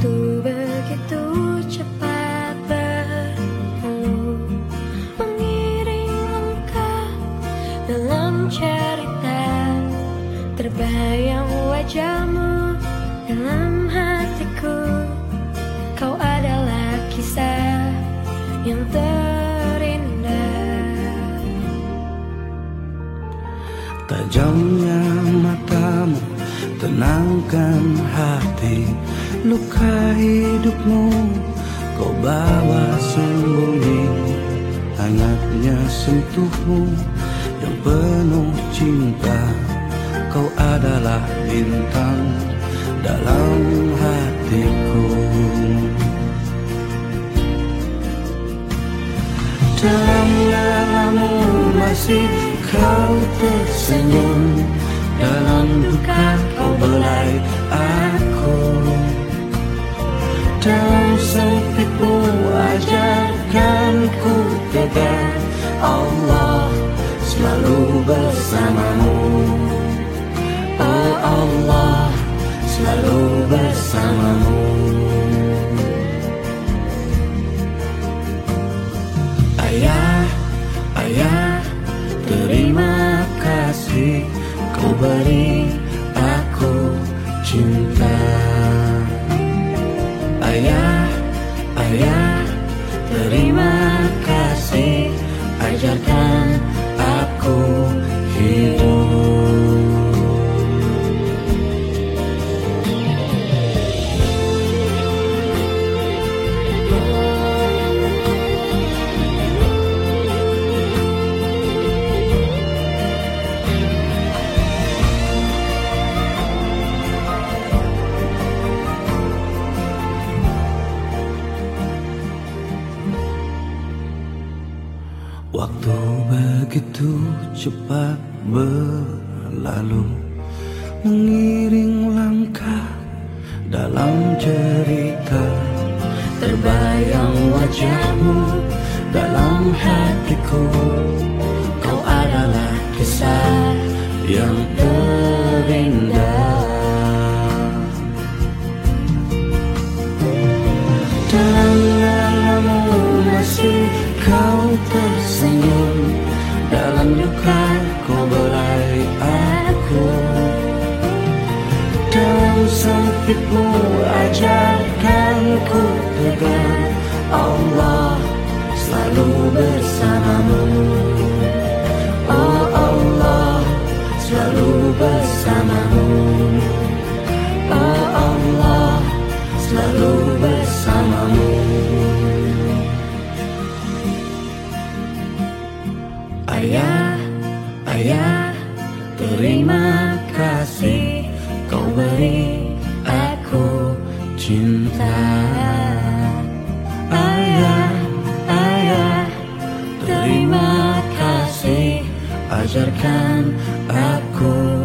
Tubuh begitu cepat berlalu Mengiring langkah dalam cerita Terbayang wajahmu dalam hatiku. Kau adalah kisah yang terindah. Tajamnya matamu tenangkan hati Luka hidupmu kau bawa sembunyi. Hangatnya sentuhmu yang penuh cinta Kau adalah bintang dalam hatiku. Dalam lelamu masih kau tersenyum Dalam duka kau belai aku. Dalam sempitmu ajarkan ku tegar Allah selalu bersamamu. Oh Allah selalu bersamamu. Ayah, ayah, terima kasih kau beri aku cinta. Ayah, ayah, terima Waktu begitu cepat berlalu Mengiring langkah dalam cerita Terbayang wajahmu dalam hatiku. Kau adalah kisah yang Luka kau belai aku. Dalam sempitmu ajarkan ku tegar. Allah selalu bersamamu. Oh Allah selalu bersamamu. Oh Allah selalu bersamamu ayah, terima kasih kau beri aku cinta. Ayah, ayah, terima kasih ajarkan aku